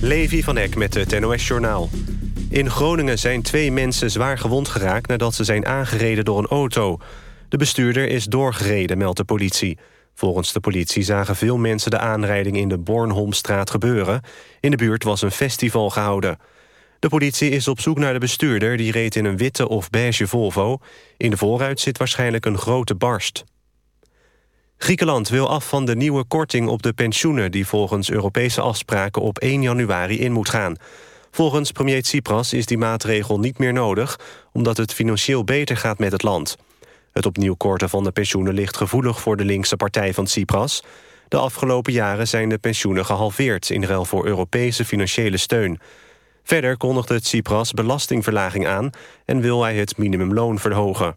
Levi van Eck met het NOS-journaal. In Groningen zijn twee mensen zwaar gewond geraakt... nadat ze zijn aangereden door een auto. De bestuurder is doorgereden, meldt de politie. Volgens de politie zagen veel mensen de aanrijding in de Bornholmstraat gebeuren. In de buurt was een festival gehouden. De politie is op zoek naar de bestuurder... die reed in een witte of beige Volvo. In de voorruit zit waarschijnlijk een grote barst. Griekenland wil af van de nieuwe korting op de pensioenen... die volgens Europese afspraken op 1 januari in moet gaan. Volgens premier Tsipras is die maatregel niet meer nodig... omdat het financieel beter gaat met het land. Het opnieuw korten van de pensioenen ligt gevoelig voor de linkse partij van Tsipras. De afgelopen jaren zijn de pensioenen gehalveerd... in ruil voor Europese financiële steun. Verder kondigde Tsipras belastingverlaging aan... en wil hij het minimumloon verhogen.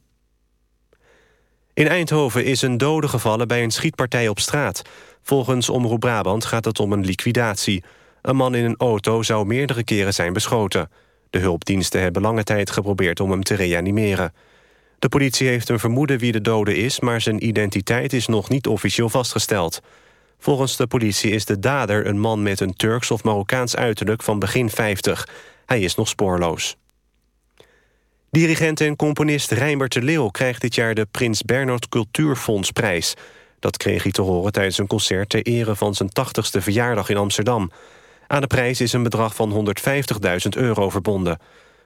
In Eindhoven is een dode gevallen bij een schietpartij op straat. Volgens Omroep Brabant gaat het om een liquidatie. Een man in een auto zou meerdere keren zijn beschoten. De hulpdiensten hebben lange tijd geprobeerd om hem te reanimeren. De politie heeft een vermoeden wie de dode is... maar zijn identiteit is nog niet officieel vastgesteld. Volgens de politie is de dader een man met een Turks of Marokkaans uiterlijk van begin 50. Hij is nog spoorloos. Dirigent en componist Rijnbert de Leeuw krijgt dit jaar de Prins Bernhard Cultuurfondsprijs. Dat kreeg hij te horen tijdens een concert ter ere van zijn 80ste verjaardag in Amsterdam. Aan de prijs is een bedrag van 150.000 euro verbonden.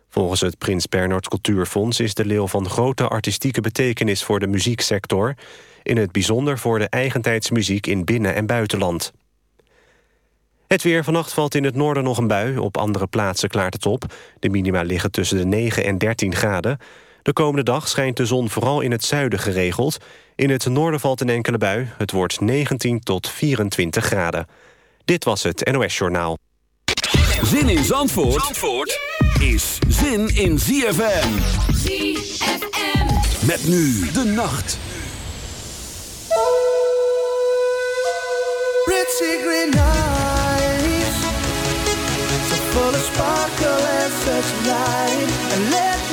Volgens het Prins Bernhard Cultuurfonds is de Leeuw van grote artistieke betekenis voor de muzieksector, in het bijzonder voor de eigentijdsmuziek in binnen- en buitenland. Het weer vannacht valt in het noorden nog een bui. Op andere plaatsen klaart het op. De minima liggen tussen de 9 en 13 graden. De komende dag schijnt de zon vooral in het zuiden geregeld. In het noorden valt een enkele bui. Het wordt 19 tot 24 graden. Dit was het NOS Journaal. Zin in Zandvoort, Zandvoort is zin in ZFM. ZFM. Met nu de nacht. Pretty searchlight and let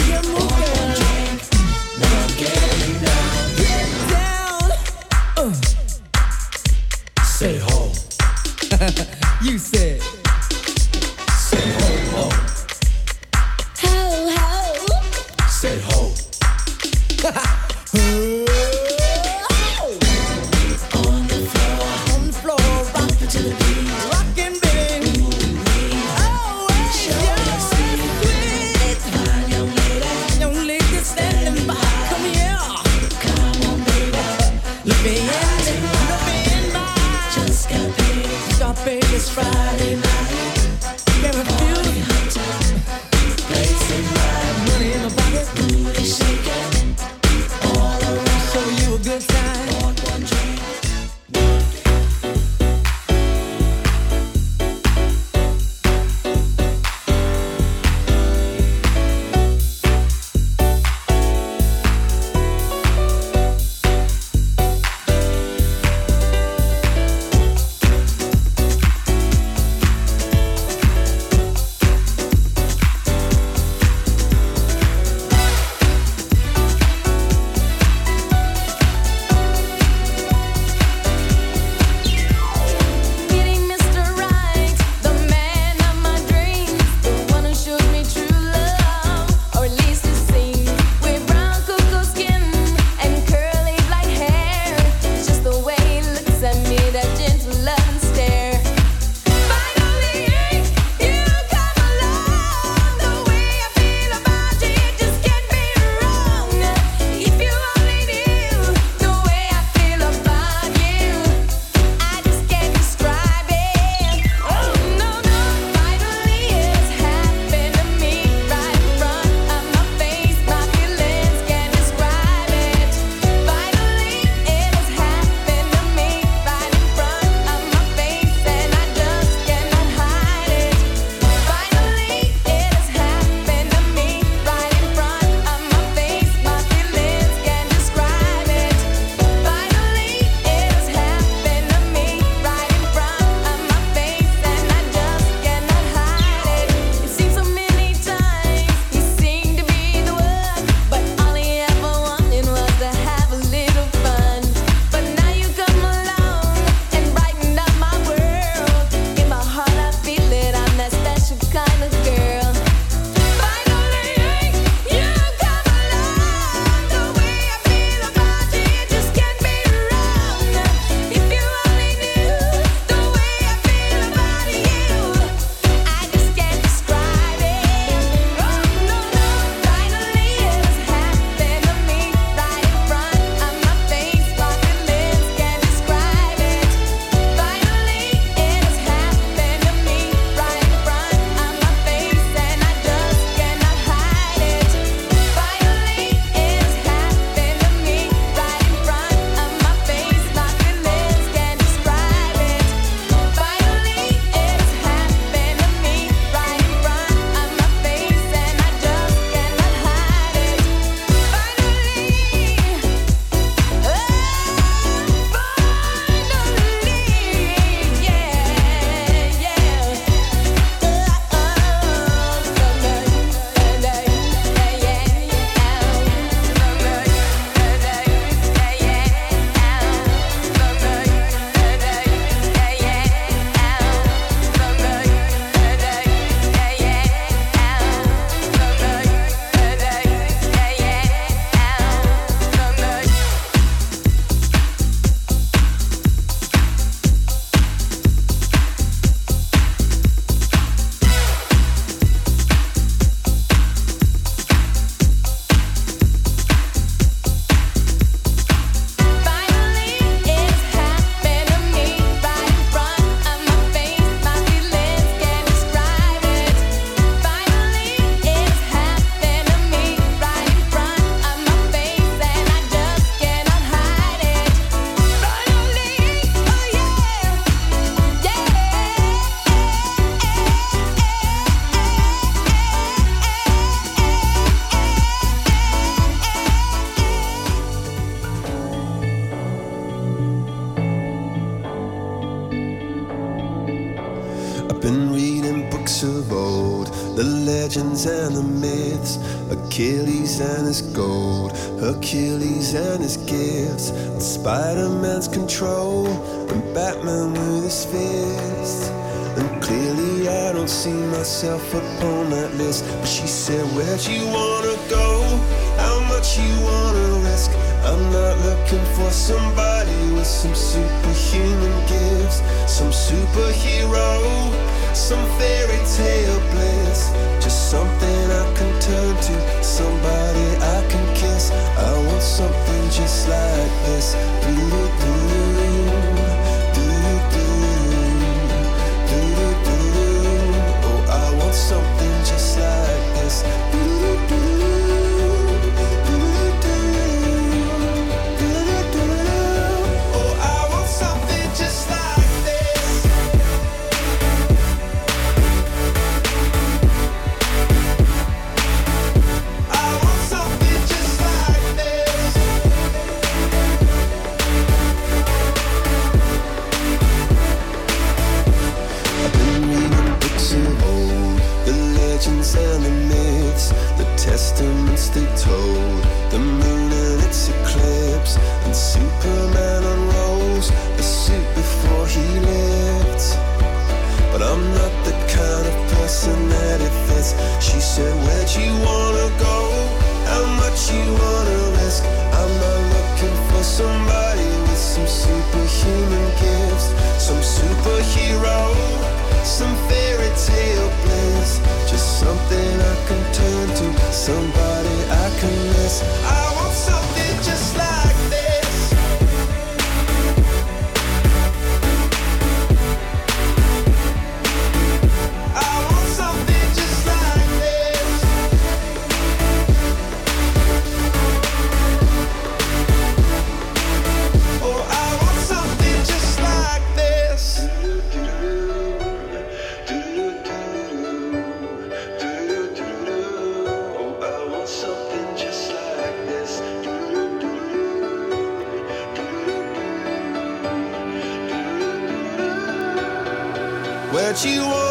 that you want.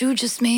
You just made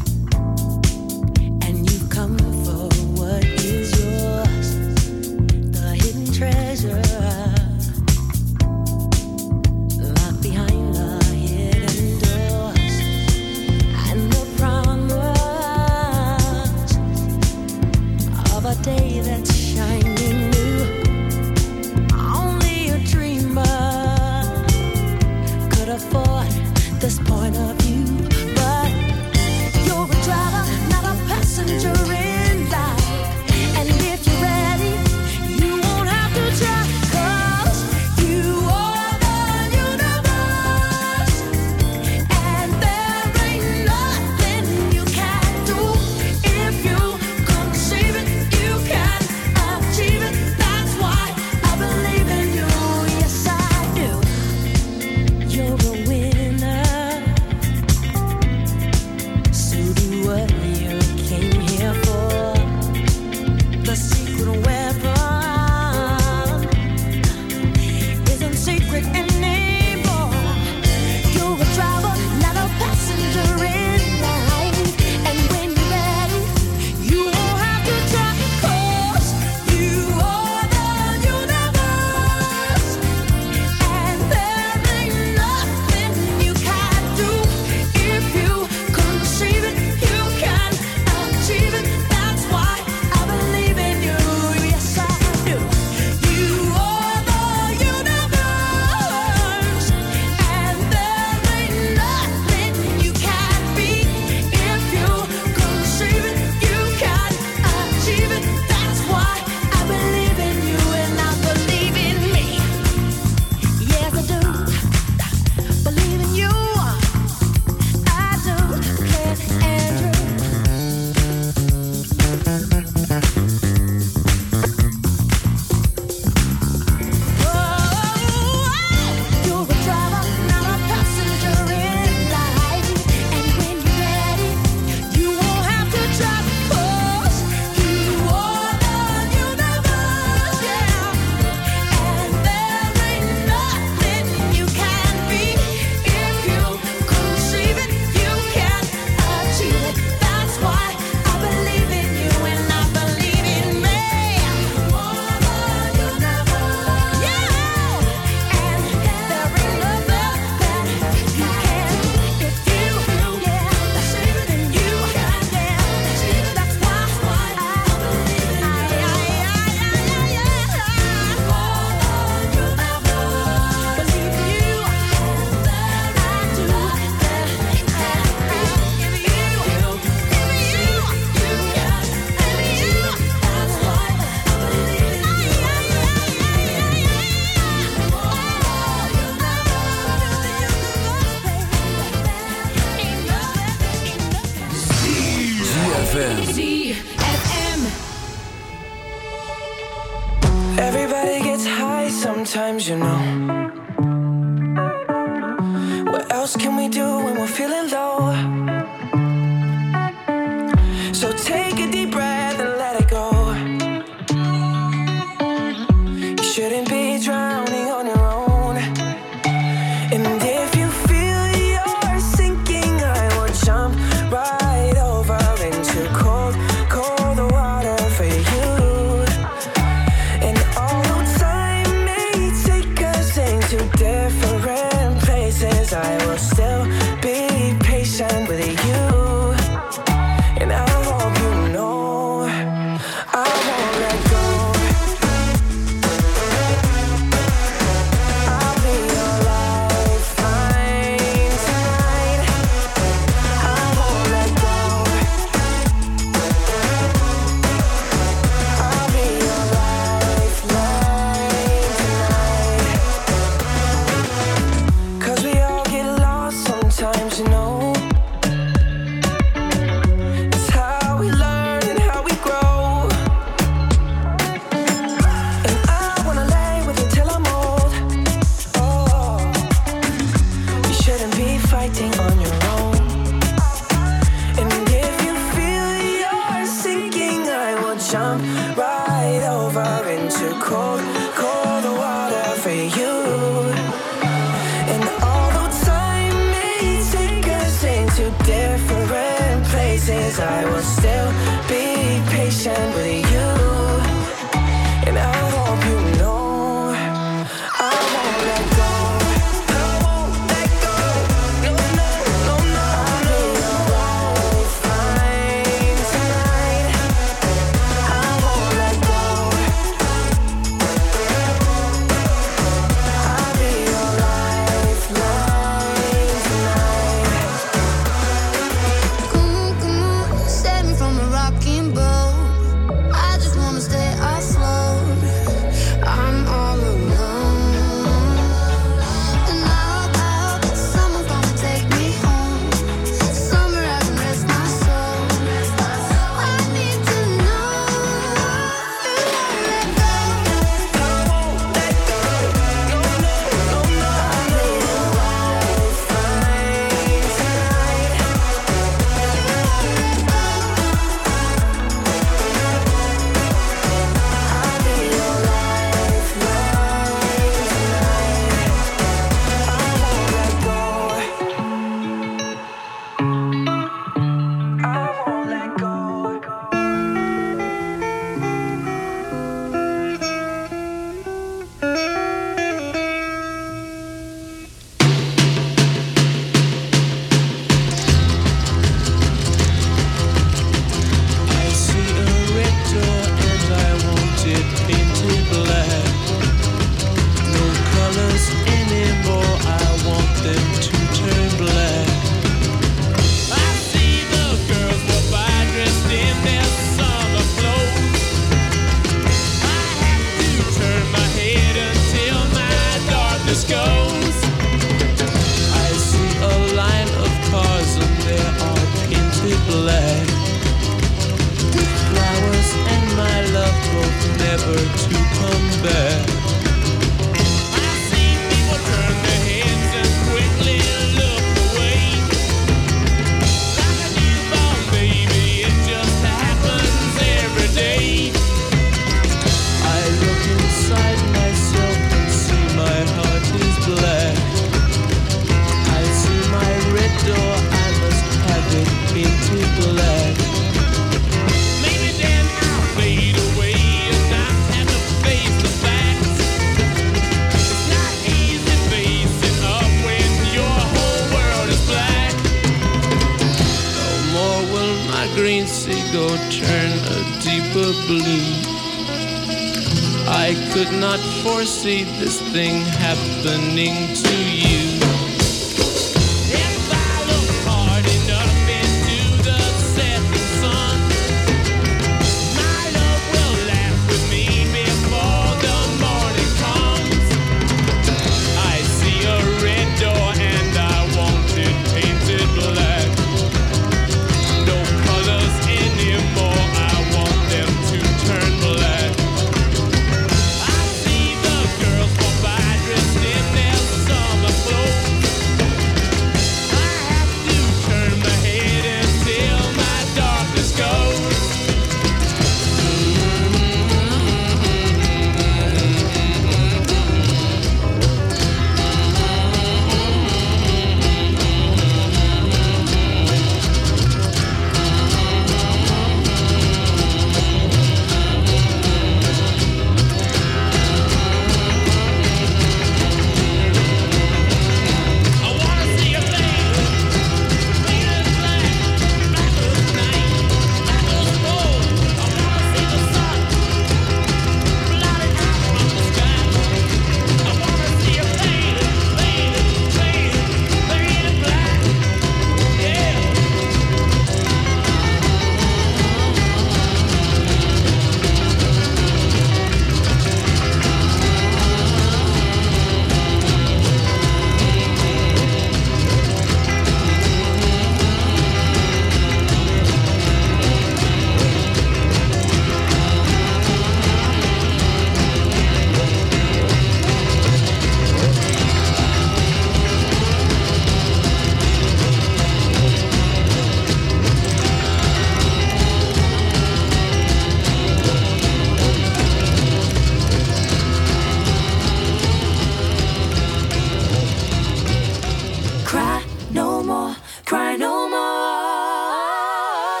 cry no more, cry no more.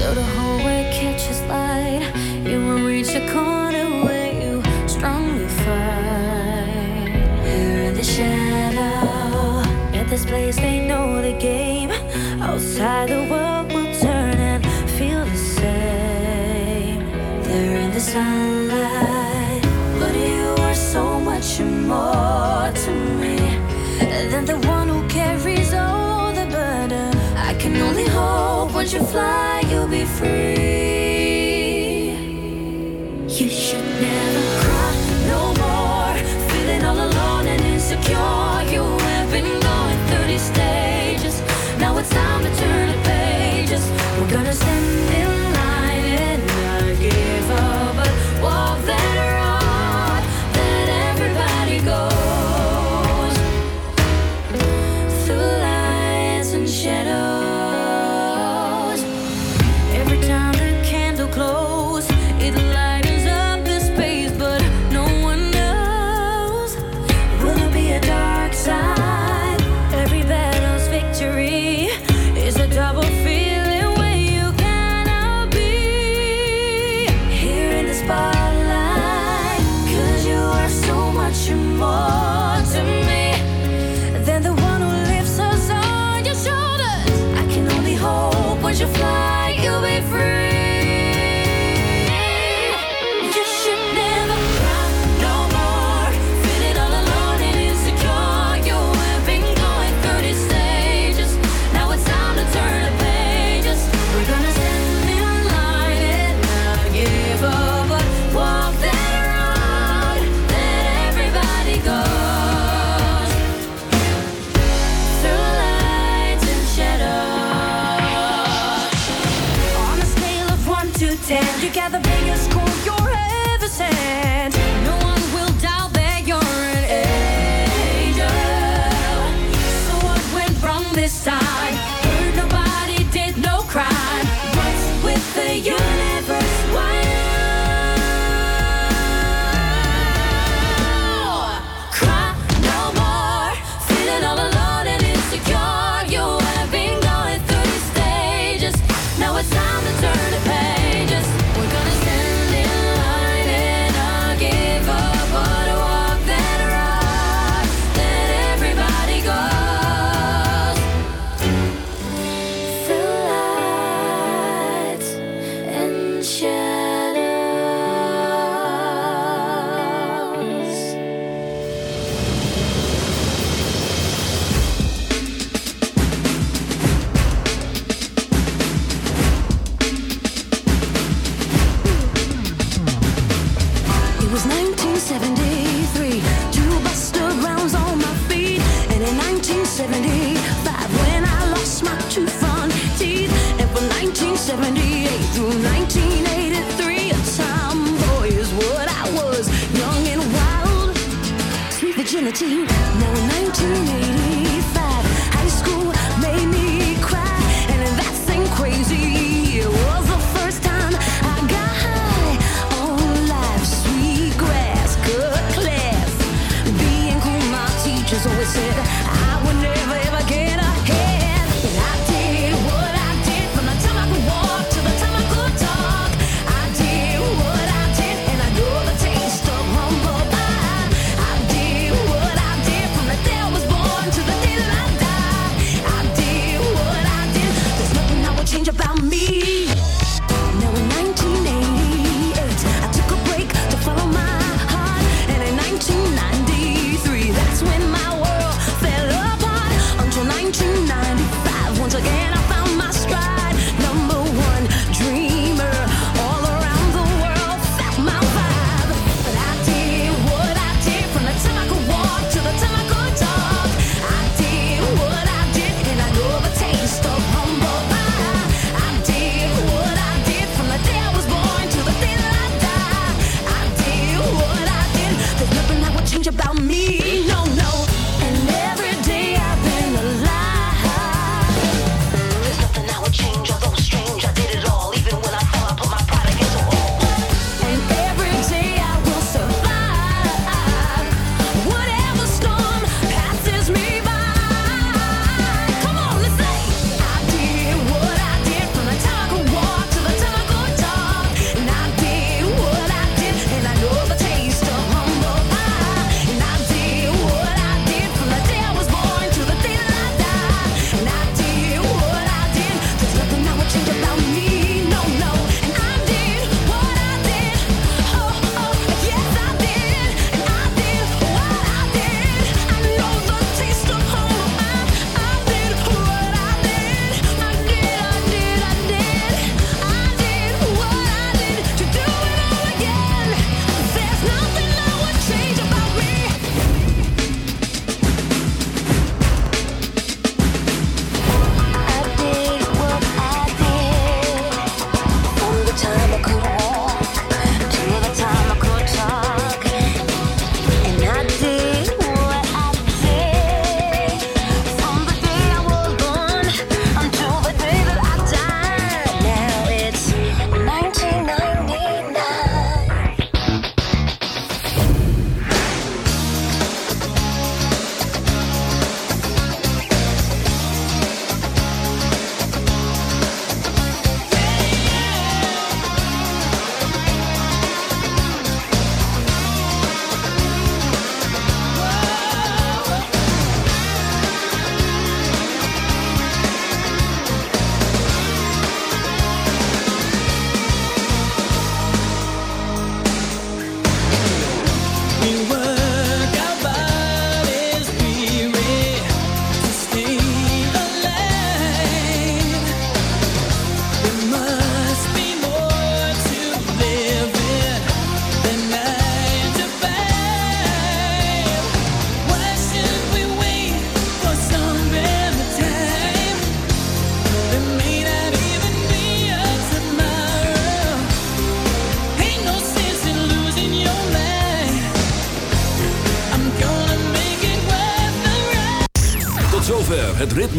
Though the hallway catches light, you will reach a corner where you strongly fight. Here in the shadow, at this place they know the game. Outside the world will turn and feel the same. They're in the sunlight, but you are so much more. you fly, you'll be free. You should never cry no more. Feeling all alone and insecure, you have been going 30 steps. together now 1985. High school made me cry, and that thing crazy it was the first time I got high on life. Sweet grass, good class. Being cool, my teachers always said I would